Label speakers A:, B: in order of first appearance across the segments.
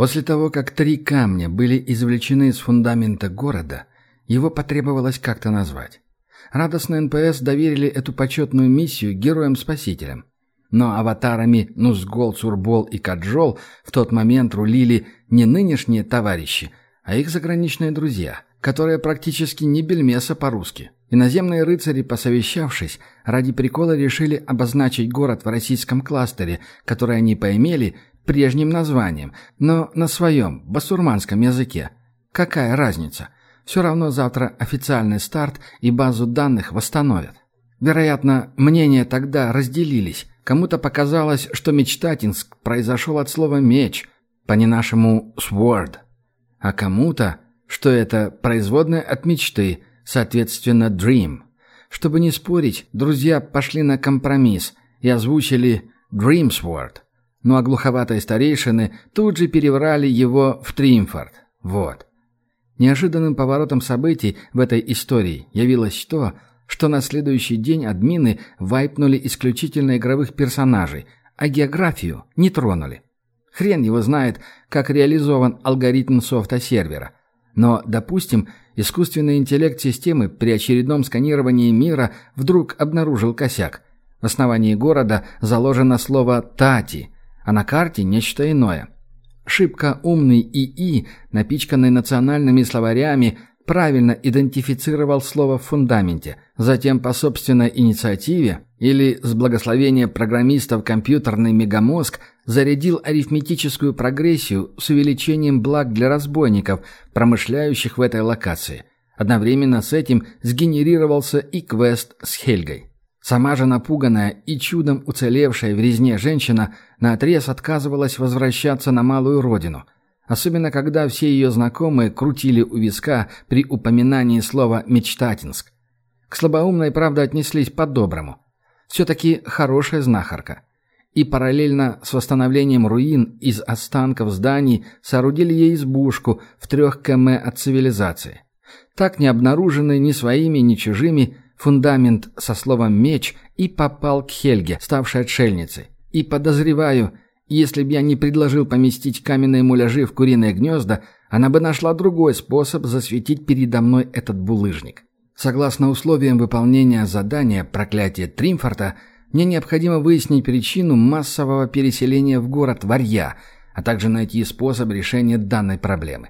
A: После того, как три камня были извлечены из фундамента города, его потребовалось как-то назвать. Радостно НПС доверили эту почетную миссию героям-спасителям. Но аватарами Нузгол, Цурбол и Каджол в тот момент рулили не нынешние товарищи, а их заграничные друзья, которые практически не бельмеса по-русски. Иноземные рыцари, посовещавшись, ради прикола решили обозначить город в российском кластере, который они поимели прежним названием, но на своем, басурманском языке. Какая разница? Все равно завтра официальный старт и базу данных восстановят. Вероятно, мнения тогда разделились. Кому-то показалось, что Мечтатинск произошел от слова «меч», по-не-нашему «sword», а кому-то, что это производное от мечты, соответственно «dream». Чтобы не спорить, друзья пошли на компромисс и озвучили «dreamsword». Ну а глуховатые старейшины тут же переврали его в Тримфорд. Вот. Неожиданным поворотом событий в этой истории явилось то, что на следующий день админы вайпнули исключительно игровых персонажей, а географию не тронули. Хрен его знает, как реализован алгоритм софта-сервера. Но, допустим, искусственный интеллект системы при очередном сканировании мира вдруг обнаружил косяк. В основании города заложено слово «тати», а на карте нечто иное. Шибко умный ИИ, напичканный национальными словарями, правильно идентифицировал слово в фундаменте, затем по собственной инициативе или с благословения программистов компьютерный мегамозг зарядил арифметическую прогрессию с увеличением благ для разбойников, промышляющих в этой локации. Одновременно с этим сгенерировался и квест с Хельгой. Сама же напуганная и чудом уцелевшая в резне женщина наотрез отказывалась возвращаться на малую родину – Особенно, когда все ее знакомые крутили у виска при упоминании слова «мечтатинск». К слабоумной, правда, отнеслись по-доброму. Все-таки хорошая знахарка. И параллельно с восстановлением руин из останков зданий соорудили ей избушку в трех км от цивилизации. Так не обнаруженный ни своими, ни чужими фундамент со словом «меч» и попал к Хельге, ставшей отшельницей. И подозреваю – если бы я не предложил поместить каменные муляжи в куриные гнезда, она бы нашла другой способ засветить передо мной этот булыжник. Согласно условиям выполнения задания «Проклятие Тримфорта», мне необходимо выяснить причину массового переселения в город Варья, а также найти способ решения данной проблемы.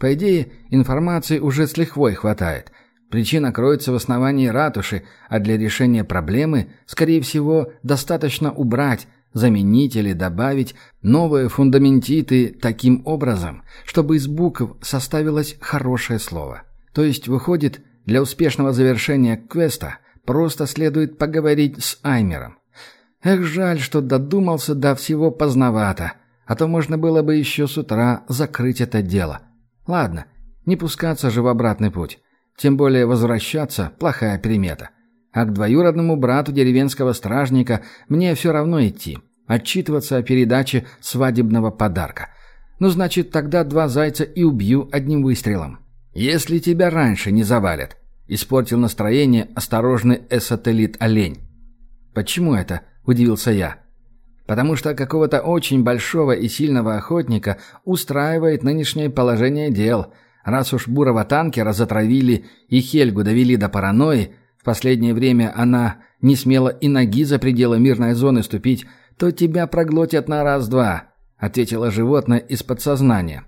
A: По идее, информации уже с лихвой хватает. Причина кроется в основании ратуши, а для решения проблемы, скорее всего, достаточно убрать, заменить или добавить новые фундаментиты таким образом, чтобы из букв составилось хорошее слово. То есть, выходит, для успешного завершения квеста просто следует поговорить с Аймером. Эх, жаль, что додумался до всего поздновато, а то можно было бы еще с утра закрыть это дело. Ладно, не пускаться же в обратный путь. Тем более возвращаться – плохая примета. А к двоюродному брату деревенского стражника мне все равно идти. Отчитываться о передаче свадебного подарка. Ну, значит, тогда два зайца и убью одним выстрелом. Если тебя раньше не завалят. Испортил настроение осторожный эсателит-олень. «Почему это?» – удивился я. «Потому что какого-то очень большого и сильного охотника устраивает нынешнее положение дел. Раз уж бурого танкера затравили и Хельгу довели до паранойи, в последнее время она не смела и ноги за пределы мирной зоны ступить, то тебя проглотят на раз-два», — ответило животное из подсознания.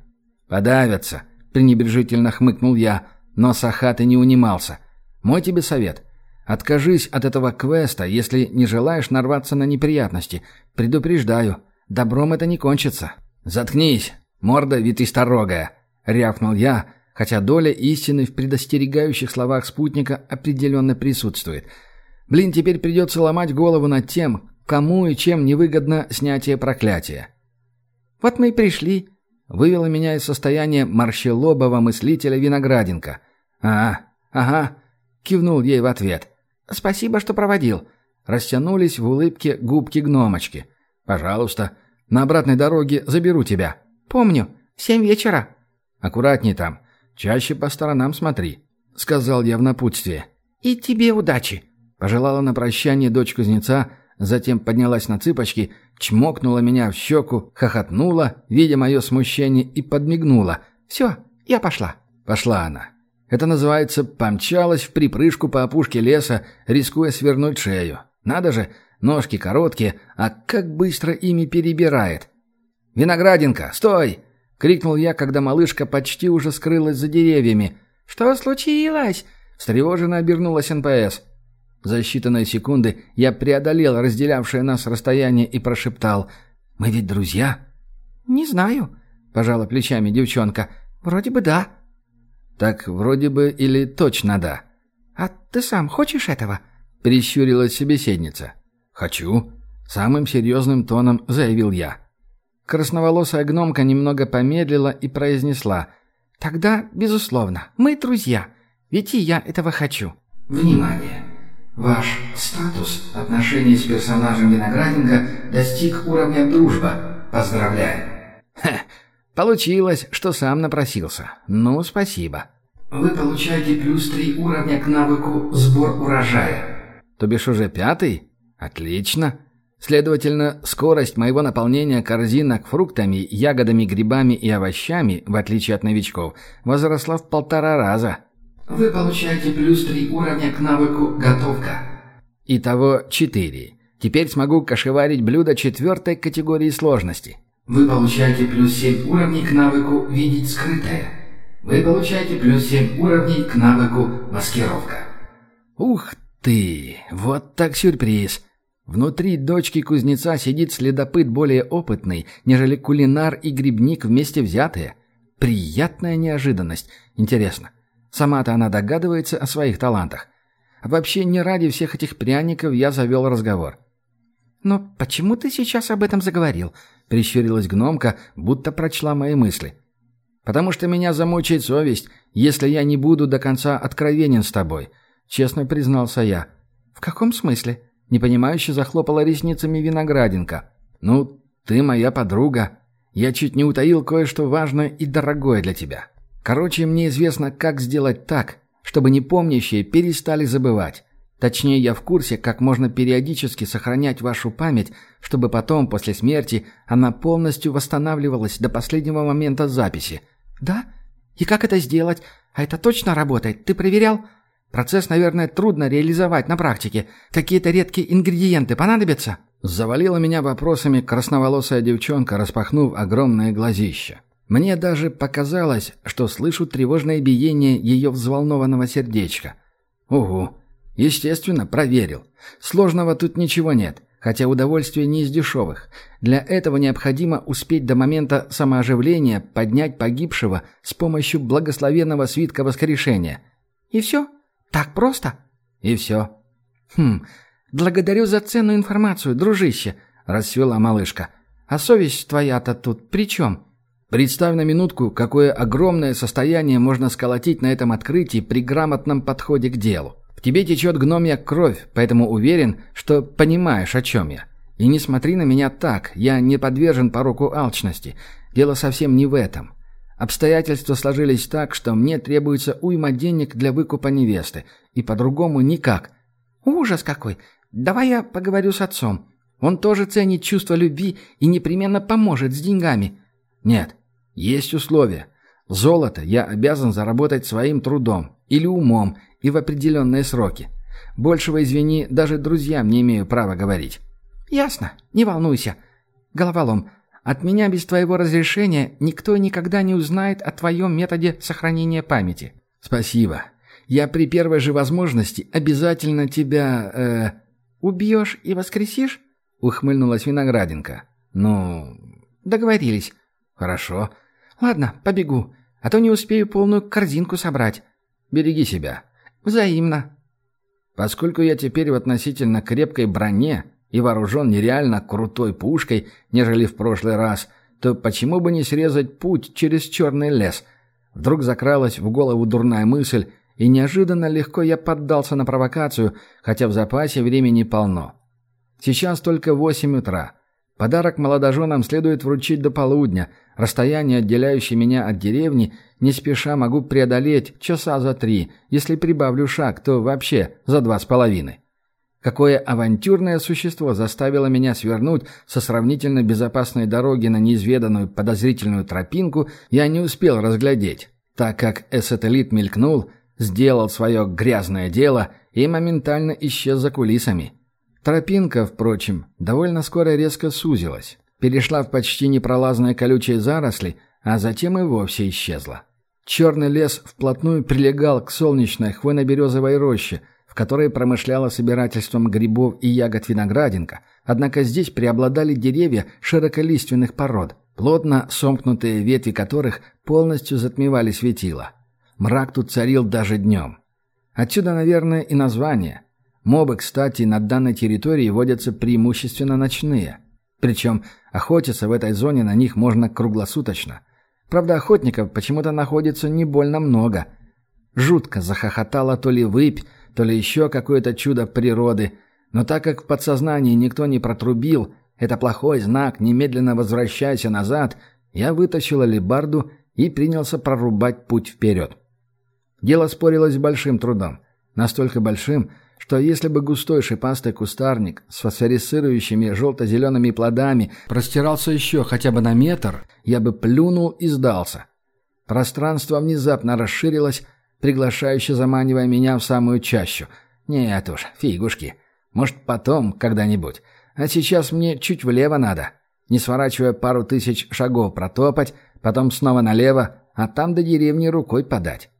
A: «Подавятся», — пренебрежительно хмыкнул я, но Сахат и не унимался. «Мой тебе совет. Откажись от этого квеста, если не желаешь нарваться на неприятности. Предупреждаю, добром это не кончится». «Заткнись, морда витысторогая», — рявкнул я, хотя доля истины в предостерегающих словах спутника определенно присутствует. Блин, теперь придется ломать голову над тем, кому и чем невыгодно снятие проклятия. «Вот мы и пришли», — вывела меня из состояния морщелобого мыслителя Виноградинка. «А, ага», — кивнул ей в ответ. «Спасибо, что проводил». Растянулись в улыбке губки гномочки. «Пожалуйста, на обратной дороге заберу тебя». «Помню. В семь вечера». «Аккуратней там. Чаще по сторонам смотри», — сказал я в напутствие.
B: «И тебе удачи», —
A: пожелала на прощание дочь кузнеца, — Затем поднялась на цыпочки, чмокнула меня в щеку, хохотнула, видя мое смущение, и подмигнула. «Все, я пошла». Пошла она. Это называется «помчалась в припрыжку по опушке леса, рискуя свернуть шею». Надо же, ножки короткие, а как быстро ими перебирает. «Виноградинка, стой!» — крикнул я, когда малышка почти уже скрылась за деревьями. «Что случилось?» — встревоженно обернулась НПС. За считанные секунды я преодолел разделявшее нас расстояние и прошептал «Мы ведь друзья?» «Не знаю», — пожала плечами девчонка. «Вроде бы да». «Так вроде бы или точно да?» «А ты сам хочешь этого?» — прищурилась собеседница. «Хочу», — самым серьезным тоном заявил я. Красноволосая гномка немного помедлила и произнесла. «Тогда, безусловно, мы друзья. Ведь и я этого хочу».
B: «Внимание! Ваш статус отношений с персонажем Виноградинга достиг уровня «Дружба». Поздравляем!»
A: «Хе, получилось, что сам напросился. Ну, спасибо».
B: «Вы получаете плюс три уровня к навыку «Сбор урожая».
A: «То бишь уже пятый? Отлично!» Следовательно, скорость моего наполнения корзинок фруктами, ягодами, грибами и овощами, в отличие от новичков, возросла в полтора раза.
B: Вы получаете плюс 3 уровня к навыку «Готовка».
A: Итого 4. Теперь смогу кошеварить блюдо четвертой категории сложности.
B: Вы получаете плюс 7 уровней к навыку «Видеть скрытое». Вы получаете плюс 7 уровней к навыку «Маскировка».
A: Ух ты! Вот так сюрприз! Внутри дочки кузнеца сидит следопыт более опытный, нежели кулинар и грибник вместе взятые. Приятная неожиданность. Интересно, Сама-то она догадывается о своих талантах. Вообще не ради всех этих пряников я завел разговор. «Но почему ты сейчас об этом заговорил?» — прищурилась гномка, будто прочла мои мысли. «Потому что меня замучает совесть, если я не буду до конца откровенен с тобой», — честно признался я. «В каком смысле?» — непонимающе захлопала ресницами виноградинка. «Ну, ты моя подруга. Я чуть не утаил кое-что важное и дорогое для тебя. Короче, мне известно, как сделать так, чтобы непомнящие перестали забывать. Точнее, я в курсе, как можно периодически сохранять вашу память, чтобы потом, после смерти, она полностью восстанавливалась до последнего момента записи. Да? И как это сделать? А это точно работает? Ты проверял? Процесс, наверное, трудно реализовать на практике. Какие-то редкие ингредиенты понадобятся? Завалила меня вопросами красноволосая девчонка, распахнув огромное глазище. Мне даже показалось, что слышу тревожное биение ее взволнованного сердечка. Угу. Естественно, проверил. Сложного тут ничего нет, хотя удовольствие не из дешевых. Для этого необходимо успеть до момента самооживления поднять погибшего с помощью благословенного свитка воскрешения. И все? Так просто? И все. Хм, благодарю за ценную информацию, дружище, расцвела малышка. А совесть твоя-то тут при чем? Представь на минутку, какое огромное состояние можно сколотить на этом открытии при грамотном подходе к делу. В тебе течет гномья кровь, поэтому уверен, что понимаешь, о чем я. И не смотри на меня так, я не подвержен пороку алчности. Дело совсем не в этом. Обстоятельства сложились так, что мне требуется уйма денег для выкупа невесты, и по-другому никак. Ужас какой! Давай я поговорю с отцом. Он тоже ценит чувство любви и непременно поможет с деньгами. Нет, есть условия. Золото я обязан заработать своим трудом или умом и в определенные сроки. Большего, извини, даже друзьям не имею права говорить. Ясно, не волнуйся. Головолом, от меня без твоего разрешения никто никогда не узнает о твоем методе сохранения памяти. Спасибо. Я при первой же возможности обязательно тебя... Э, убьешь и воскресишь? Ухмыльнулась Виноградинка. Ну, договорились. «Хорошо. Ладно, побегу, а то не успею полную корзинку собрать. Береги себя». «Взаимно». Поскольку я теперь в относительно крепкой броне и вооружен нереально крутой пушкой, нежели в прошлый раз, то почему бы не срезать путь через черный лес? Вдруг закралась в голову дурная мысль, и неожиданно легко я поддался на провокацию, хотя в запасе времени полно. Сейчас только восемь утра. Подарок молодоженам следует вручить до полудня. Расстояние, отделяющее меня от деревни, не спеша могу преодолеть часа за три. Если прибавлю шаг, то вообще за два с половиной. Какое авантюрное существо заставило меня свернуть со сравнительно безопасной дороги на неизведанную подозрительную тропинку, я не успел разглядеть, так как эсателит мелькнул, сделал свое грязное дело и моментально исчез за кулисами. Тропинка, впрочем, довольно скоро резко сузилась, перешла в почти непролазные колючие заросли, а затем и вовсе исчезла. Черный лес вплотную прилегал к солнечной хвойно-березовой роще – которой промышляла собирательством грибов и ягод виноградинка, однако здесь преобладали деревья широколиственных пород, плотно сомкнутые ветви которых полностью затмевали светило. Мрак тут царил даже днем. Отсюда, наверное, и название. Мобы, кстати, на данной территории водятся преимущественно ночные. Причем охотиться в этой зоне на них можно круглосуточно. Правда, охотников почему-то находится не больно много. Жутко захохотала то ли выпь, то ли еще какое-то чудо природы. Но так как в подсознании никто не протрубил, это плохой знак, немедленно возвращайся назад, я вытащил алебарду и принялся прорубать путь вперед. Дело спорилось большим трудом. Настолько большим, что если бы густой шипастый кустарник с фосфорицирующими желто-зелеными плодами простирался еще хотя бы на метр, я бы плюнул и сдался. Пространство внезапно расширилось, приглашающе заманивая меня в самую чащу. Нет уж, фигушки. Может, потом, когда-нибудь. А сейчас мне чуть влево надо. Не сворачивая пару тысяч шагов протопать, потом снова налево, а там до деревни рукой подать.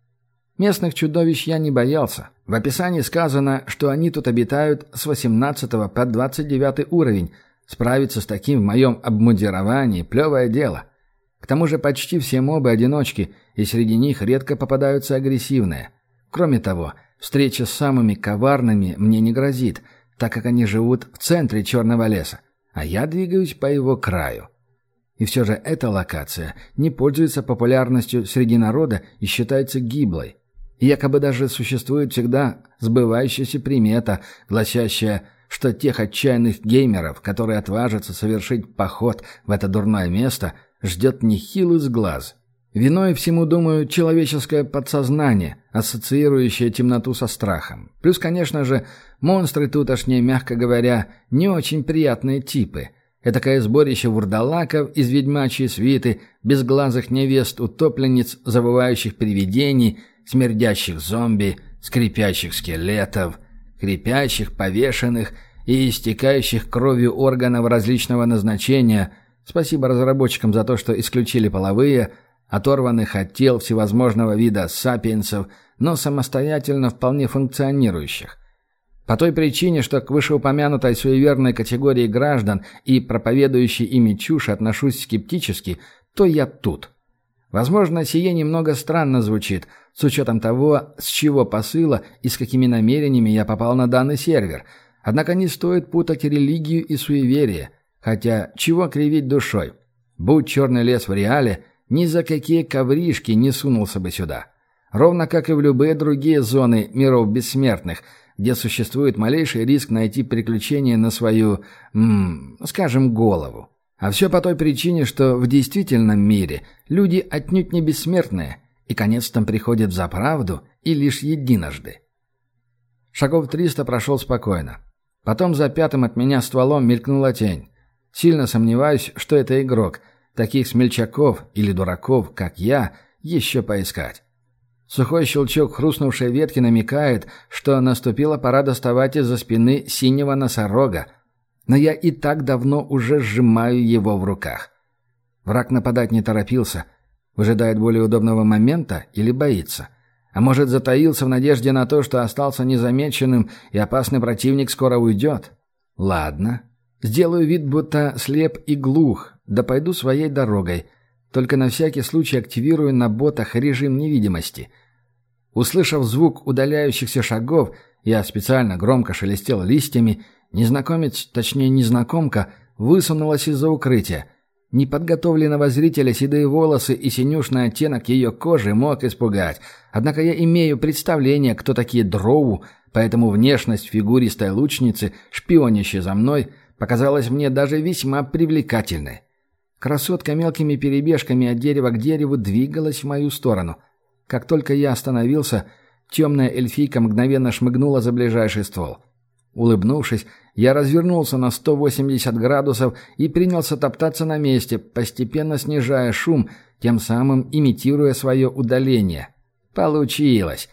A: Местных чудовищ я не боялся. В описании сказано, что они тут обитают с 18 по 29 уровень. Справиться с таким в моем обмундировании – плевое дело. К тому же почти все мобы – одиночки – и среди них редко попадаются агрессивные. Кроме того, встреча с самыми коварными мне не грозит, так как они живут в центре Черного леса, а я двигаюсь по его краю. И все же эта локация не пользуется популярностью среди народа и считается гиблой. И якобы даже существует всегда сбывающаяся примета, гласящая, что тех отчаянных геймеров, которые отважатся совершить поход в это дурное место, ждет нехилый сглаз. Виной всему, думаю, человеческое подсознание, ассоциирующее темноту со страхом. Плюс, конечно же, монстры тутошние, мягко говоря, не очень приятные типы. Этакое сборище вурдалаков из ведьмачьей свиты, безглазых невест, утопленниц, забывающих привидений, смердящих зомби, скрипящих скелетов, крепящих, повешенных и истекающих кровью органов различного назначения. Спасибо разработчикам за то, что исключили половые – оторванных от тел всевозможного вида сапиенсов, но самостоятельно вполне функционирующих. По той причине, что к вышеупомянутой суеверной категории граждан и проповедующей ими чушь отношусь скептически, то я тут. Возможно, сие немного странно звучит, с учетом того, с чего посыла и с какими намерениями я попал на данный сервер. Однако не стоит путать религию и суеверие. Хотя, чего кривить душой? Будь черный лес в реале – ни за какие ковришки не сунулся бы сюда. Ровно как и в любые другие зоны миров бессмертных, где существует малейший риск найти приключения на свою, м скажем, голову. А все по той причине, что в действительном мире люди отнюдь не бессмертные, и конец там приходит за правду и лишь единожды. Шагов триста прошел спокойно. Потом за пятым от меня стволом мелькнула тень. Сильно сомневаюсь, что это игрок — Таких смельчаков или дураков, как я, еще поискать. Сухой щелчок хрустнувшей ветки намекает, что наступила пора доставать из-за спины синего носорога, но я и так давно уже сжимаю его в руках. Враг нападать не торопился, выжидает более удобного момента или боится. А может, затаился в надежде на то, что остался незамеченным и опасный противник скоро уйдет? Ладно. Сделаю вид, будто слеп и глух, да пойду своей дорогой. Только на всякий случай активирую на ботах режим невидимости. Услышав звук удаляющихся шагов, я специально громко шелестел листьями, незнакомец, точнее незнакомка, высунулась из-за укрытия. Неподготовленного зрителя седые волосы и синюшный оттенок ее кожи мог испугать. Однако я имею представление, кто такие дроу, поэтому внешность фигуристой лучницы, шпионящей за мной, показалась мне даже весьма привлекательной. Красотка мелкими перебежками от дерева к дереву двигалась в мою сторону. Как только я остановился, темная эльфийка мгновенно шмыгнула за ближайший ствол. Улыбнувшись, я развернулся на 180 градусов и принялся топтаться на месте, постепенно снижая шум, тем самым имитируя свое удаление. Получилось.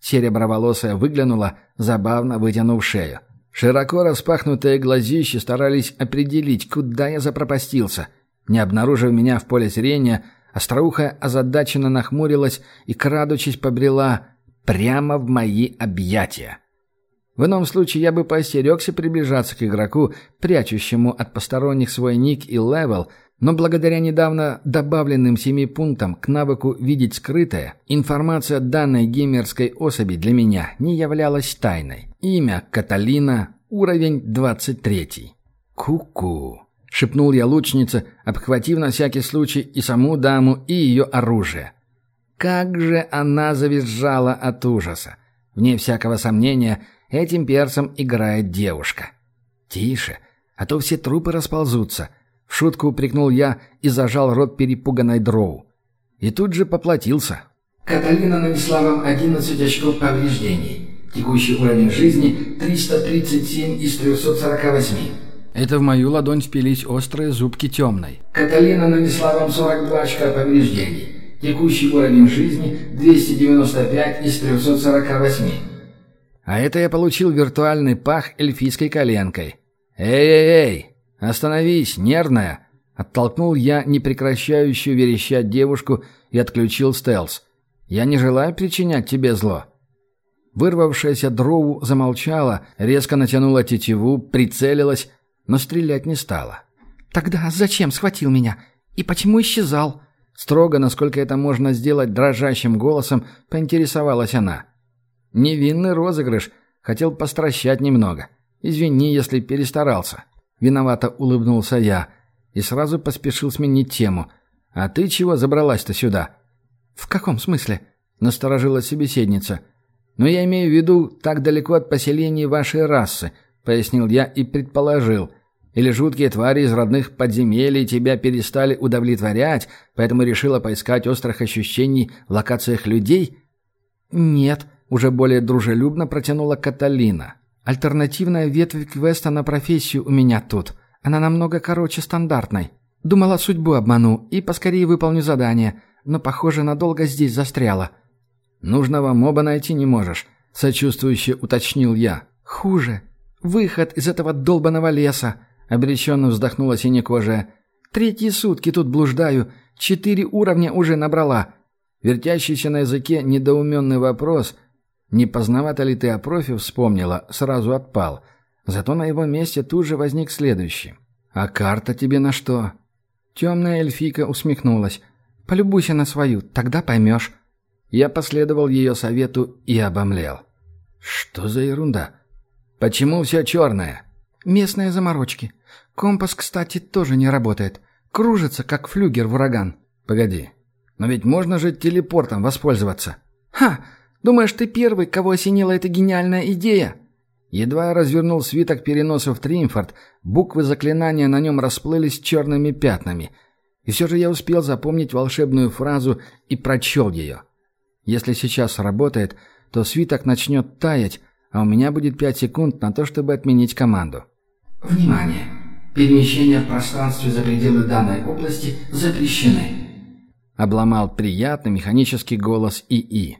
A: Сереброволосая выглянула, забавно вытянув шею. Широко распахнутые глазищи старались определить, куда я запропастился. Не обнаружив меня в поле зрения, остроухая озадаченно нахмурилась и, крадучись, побрела прямо в мои объятия. В ином случае я бы поостерегся приближаться к игроку, прячущему от посторонних свой ник и левел, но благодаря недавно добавленным семи пунктам к навыку «Видеть скрытое», информация данной геймерской особи для меня не являлась тайной. Имя – Каталина, уровень 23. «Ку-ку», – шепнул я лучнице, обхватив на всякий случай и саму даму, и ее оружие. Как же она завизжала от ужаса! Вне всякого сомнения – Этим перцем играет девушка. Тише, а то все трупы расползутся. В шутку упрекнул я и зажал рот перепуганной дроу. И тут же поплатился.
B: Каталина нанесла вам 11 очков повреждений. Текущий уровень жизни 337 из 348.
A: Это в мою ладонь спились острые зубки темной.
B: Каталина нанесла вам 42 очка повреждений. Текущий уровень жизни 295 из 348.
A: А это я получил виртуальный пах эльфийской коленкой. «Эй-эй-эй! Остановись, нервная!» Оттолкнул я непрекращающую верещать девушку и отключил стелс. «Я не желаю причинять тебе зло». Вырвавшаяся дроу замолчала, резко натянула тетиву, прицелилась, но стрелять не стала.
C: «Тогда зачем схватил меня? И почему исчезал?»
A: Строго, насколько это можно сделать дрожащим голосом, поинтересовалась она. Невинный розыгрыш. Хотел постращать немного. Извини, если перестарался. Виновато улыбнулся я и сразу поспешил сменить тему. А ты чего забралась-то сюда?
C: В каком смысле?
A: Насторожила собеседница. Но я имею в виду так далеко от поселений вашей расы, пояснил я и предположил. Или жуткие твари из родных подземелий тебя перестали удовлетворять, поэтому решила поискать острых ощущений в локациях людей?
C: Нет,
A: уже более дружелюбно протянула Каталина.
C: «Альтернативная ветвь квеста на профессию у меня тут. Она намного короче стандартной. Думала, судьбу обману и поскорее выполню задание, но, похоже, надолго здесь застряла».
A: «Нужного моба найти не можешь», — сочувствующе уточнил я.
C: «Хуже. Выход из этого долбанного леса», — обреченно вздохнула синекожая. «Третьи сутки тут блуждаю. Четыре уровня уже набрала».
A: Вертящийся на языке недоуменный вопрос — не поздновато ли ты о профи вспомнила, сразу отпал. Зато на его месте тут же возник следующий. «А карта тебе на что?»
C: Темная эльфийка усмехнулась. «Полюбуйся на свою, тогда поймешь».
A: Я последовал ее совету и обомлел. «Что за ерунда? Почему все черное?»
C: «Местные заморочки. Компас, кстати, тоже не работает. Кружится, как флюгер в ураган».
A: «Погоди. Но ведь можно же телепортом воспользоваться».
C: «Ха! Думаешь, ты первый, кого осенила эта гениальная идея?»
A: Едва я развернул свиток переноса в Триумфорд, буквы заклинания на нем расплылись черными пятнами. И все же я успел запомнить волшебную фразу и прочел ее. Если сейчас работает, то свиток начнет таять, а у меня будет пять секунд на то, чтобы отменить команду.
B: Внимание! Перемещения в пространстве за пределы данной области запрещены.
A: Обломал приятный механический голос ИИ.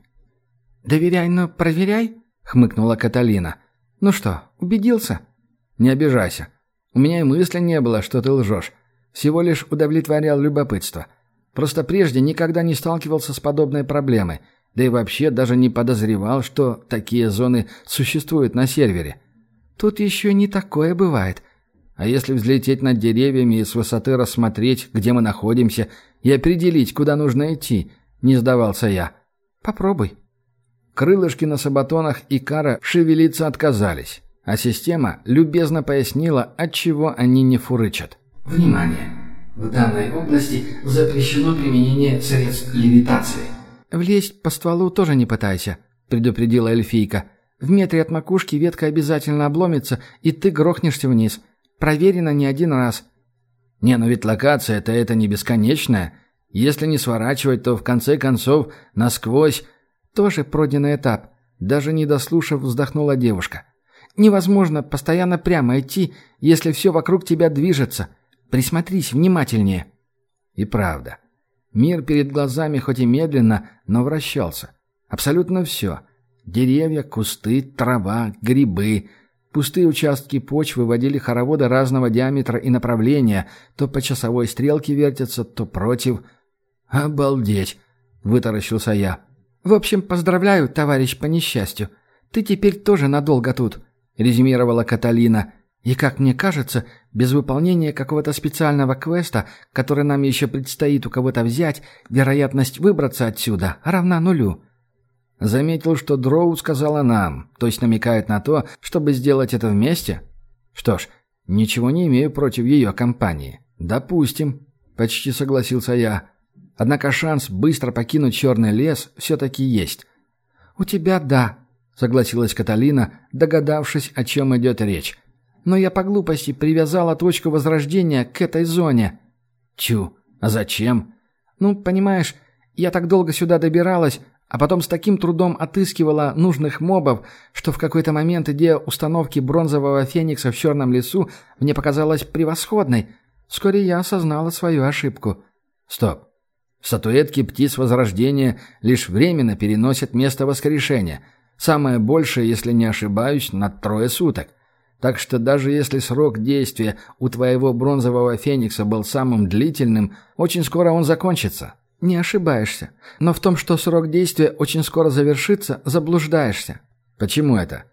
C: «Доверяй, но проверяй», — хмыкнула Каталина. «Ну что, убедился?»
A: «Не обижайся. У меня и мысли не было, что ты лжешь. Всего лишь удовлетворял любопытство. Просто прежде никогда не сталкивался с подобной проблемой, да и вообще даже не подозревал, что такие зоны существуют на сервере».
C: «Тут еще не такое бывает»,
A: а если взлететь над деревьями и с высоты рассмотреть, где мы находимся, и определить, куда нужно идти, не сдавался я.
C: Попробуй.
A: Крылышки на сабатонах и кара шевелиться отказались, а система любезно пояснила, отчего они не фурычат.
B: Внимание! В данной области запрещено применение средств левитации.
C: «Влезть по стволу тоже не пытайся», — предупредила эльфийка. «В метре от макушки ветка обязательно обломится, и ты грохнешься вниз. Проверено не один раз».
A: «Не, но ведь локация-то это не бесконечная. Если не сворачивать, то в конце концов насквозь
C: тоже пройденный этап. Даже не дослушав, вздохнула девушка. Невозможно постоянно прямо идти, если все вокруг тебя движется. Присмотрись внимательнее».
A: И правда. Мир перед глазами хоть и медленно, но вращался. Абсолютно все. Деревья, кусты, трава, грибы. Пустые участки почвы водили хороводы разного диаметра и направления. То по часовой стрелке вертятся, то против. «Обалдеть!» — вытаращился я.
C: «В общем, поздравляю, товарищ по несчастью. Ты теперь тоже надолго тут резюмировала Каталина. И, как мне кажется, без выполнения какого-то специального квеста, который нам еще предстоит у кого-то взять, вероятность выбраться отсюда равна нулю.
A: Заметил, что Дроу сказала нам, то есть намекает на то, чтобы сделать это вместе? Что ж, ничего не имею против ее компании. Допустим, почти согласился я. Однако шанс быстро покинуть черный лес все-таки есть.
C: «У тебя да», согласилась Каталина, догадавшись, о чем идет речь. «Но я по глупости привязала точку возрождения к этой зоне».
A: «Чу, а зачем?»
C: «Ну, понимаешь, я так долго сюда добиралась, а потом с таким трудом отыскивала нужных мобов, что в какой-то момент идея установки бронзового феникса в черном лесу мне показалась превосходной. Вскоре я осознала свою ошибку».
A: «Стоп. Статуэтки птиц Возрождения лишь временно переносят место воскрешения». Самое большее, если не ошибаюсь, на трое суток. Так что даже если срок действия у твоего бронзового феникса был самым длительным, очень скоро он закончится.
C: Не ошибаешься. Но в том, что срок действия очень скоро завершится, заблуждаешься.
A: Почему это?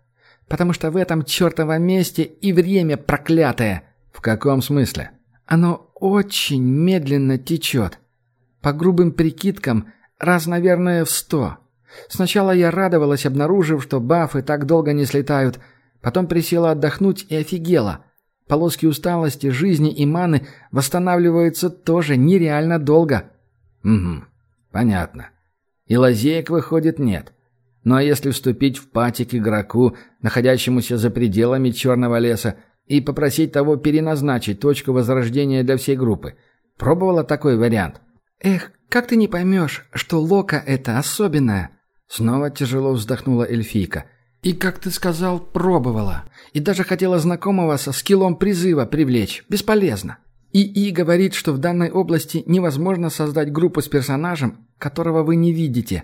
C: Потому что в этом чертовом месте и время проклятое.
A: В каком смысле?
C: Оно очень медленно течет. По грубым прикидкам, раз, наверное, в сто. Сначала я радовалась, обнаружив, что бафы так долго не слетают. Потом присела отдохнуть и офигела. Полоски усталости, жизни и маны восстанавливаются тоже нереально долго.
A: Угу, понятно. И лазеек, выходит, нет. Ну а если вступить в пати к игроку, находящемуся за пределами черного леса, и попросить того переназначить точку возрождения для всей группы? Пробовала такой вариант?
C: Эх, как ты не поймешь, что Лока это особенная?
A: Снова тяжело вздохнула эльфийка.
C: «И, как ты сказал, пробовала. И даже хотела знакомого со скиллом призыва привлечь. Бесполезно. ИИ говорит, что в данной области невозможно создать группу с персонажем, которого вы не видите».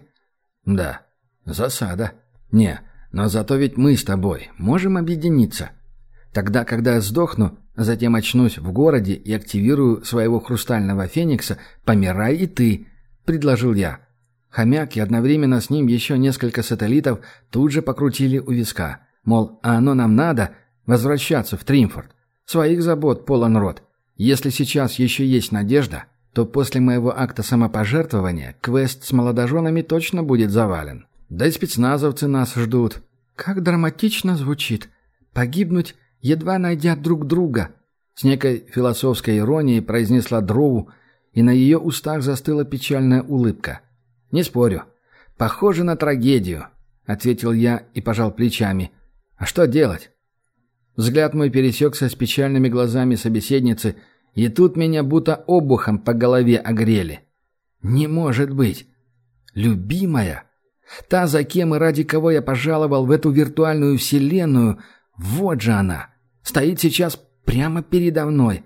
A: «Да, засада. Не, но зато ведь мы с тобой можем объединиться. Тогда, когда я сдохну, затем очнусь в городе и активирую своего хрустального феникса, помирай и ты», — предложил я. Хомяк и одновременно с ним еще несколько сателлитов тут же покрутили у виска. Мол, а оно нам надо возвращаться в Тримфорд. Своих забот полон рот. Если сейчас еще есть надежда, то после моего акта самопожертвования квест с молодоженами точно будет завален. Да и спецназовцы нас ждут.
C: Как драматично звучит. Погибнуть, едва найдя друг друга.
A: С некой философской иронией произнесла Дроу, и на ее устах застыла печальная улыбка. «Не спорю. Похоже на трагедию», — ответил я и пожал плечами. «А что делать?» Взгляд мой пересекся с печальными глазами собеседницы, и тут меня будто обухом по голове огрели. «Не может быть! Любимая! Та, за кем и ради кого я пожаловал в эту виртуальную вселенную, вот же она! Стоит сейчас прямо передо мной!»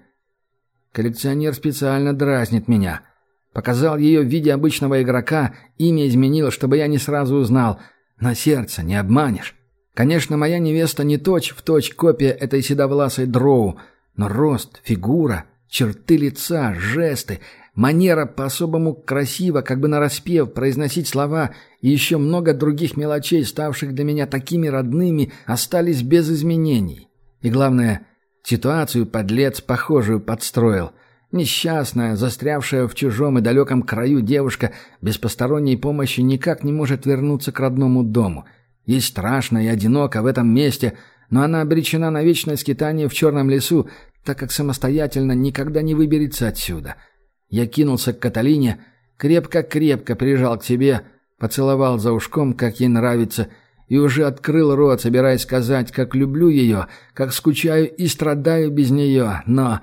A: Коллекционер специально дразнит меня — Показал ее в виде обычного игрока, имя изменил, чтобы я не сразу узнал. На сердце не обманешь. Конечно, моя невеста не точь-в-точь копия этой седовласой дроу, но рост, фигура, черты лица, жесты, манера по-особому красиво, как бы нараспев, произносить слова и еще много других мелочей, ставших для меня такими родными, остались без изменений. И главное, ситуацию подлец похожую подстроил — Несчастная, застрявшая в чужом и далеком краю девушка без посторонней помощи никак не может вернуться к родному дому. Ей страшно и одиноко в этом месте, но она обречена на вечное скитание в черном лесу, так как самостоятельно никогда не выберется отсюда. Я кинулся к Каталине, крепко-крепко прижал к себе, поцеловал за ушком, как ей нравится, и уже открыл рот, собираясь сказать, как люблю ее, как скучаю и страдаю без нее, но...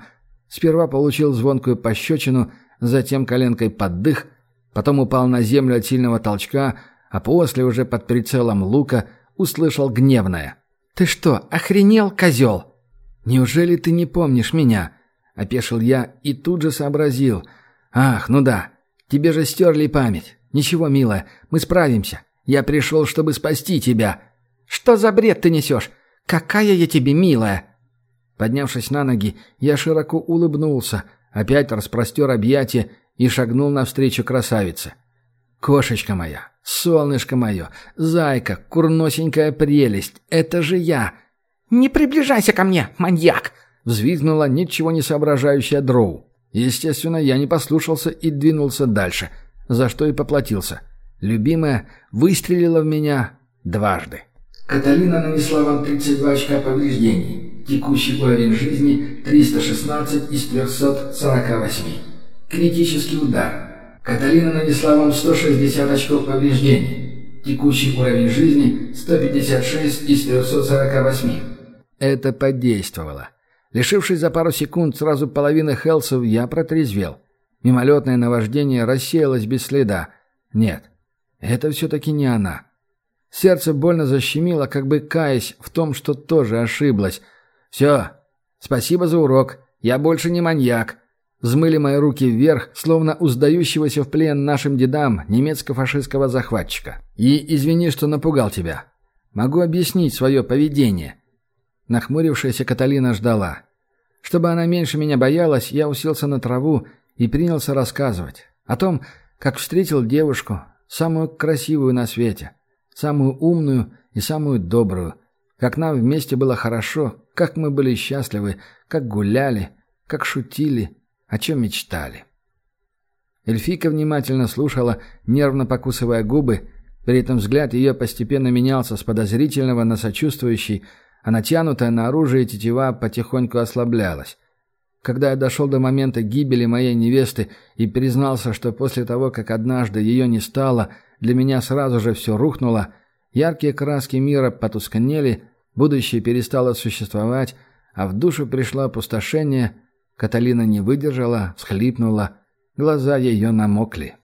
A: Сперва получил звонкую пощечину, затем коленкой под дых, потом упал на землю от сильного толчка, а после уже под прицелом лука услышал гневное.
C: «Ты что, охренел, козел?» «Неужели ты не помнишь меня?» — опешил я и тут же сообразил. «Ах, ну да, тебе же стерли память. Ничего, милая, мы справимся. Я пришел, чтобы спасти тебя». «Что за бред ты несешь? Какая я тебе милая!» Поднявшись на ноги, я широко улыбнулся, опять распростер объятия и шагнул навстречу красавице. «Кошечка моя, солнышко мое, зайка, курносенькая прелесть, это же я!» «Не приближайся ко мне, маньяк!» — взвизгнула ничего не соображающая дроу. Естественно, я не послушался и двинулся дальше, за что и поплатился. Любимая выстрелила в меня дважды.
B: Каталина нанесла вам 32 очка повреждений. Текущий уровень жизни 316 из 348. Критический удар. Каталина нанесла вам 160 очков повреждений. Текущий уровень жизни 156 из 348.
A: Это подействовало. Лишившись за пару секунд сразу половины хелсов, я протрезвел. Мимолетное наваждение рассеялось без следа. Нет, это все-таки не она. Сердце больно защемило, как бы каясь в том, что тоже ошиблась. «Все, спасибо за урок. Я больше не маньяк». Взмыли мои руки вверх, словно у сдающегося в плен нашим дедам немецко-фашистского захватчика. «И извини, что напугал тебя. Могу объяснить свое поведение». Нахмурившаяся Каталина ждала. Чтобы она меньше меня боялась, я уселся на траву и принялся рассказывать о том, как встретил девушку, самую красивую на свете – самую умную и самую добрую. Как нам вместе было хорошо, как мы были счастливы, как гуляли, как шутили, о чем мечтали. Эльфика внимательно слушала, нервно покусывая губы, при этом взгляд ее постепенно менялся с подозрительного на сочувствующий, а натянутая на оружие тетива потихоньку ослаблялась. Когда я дошел до момента гибели моей невесты и признался, что после того, как однажды ее не стало, для меня сразу же все рухнуло, яркие краски мира потускнели, будущее перестало существовать, а в душу пришло опустошение, Каталина не выдержала, всхлипнула, глаза ее намокли.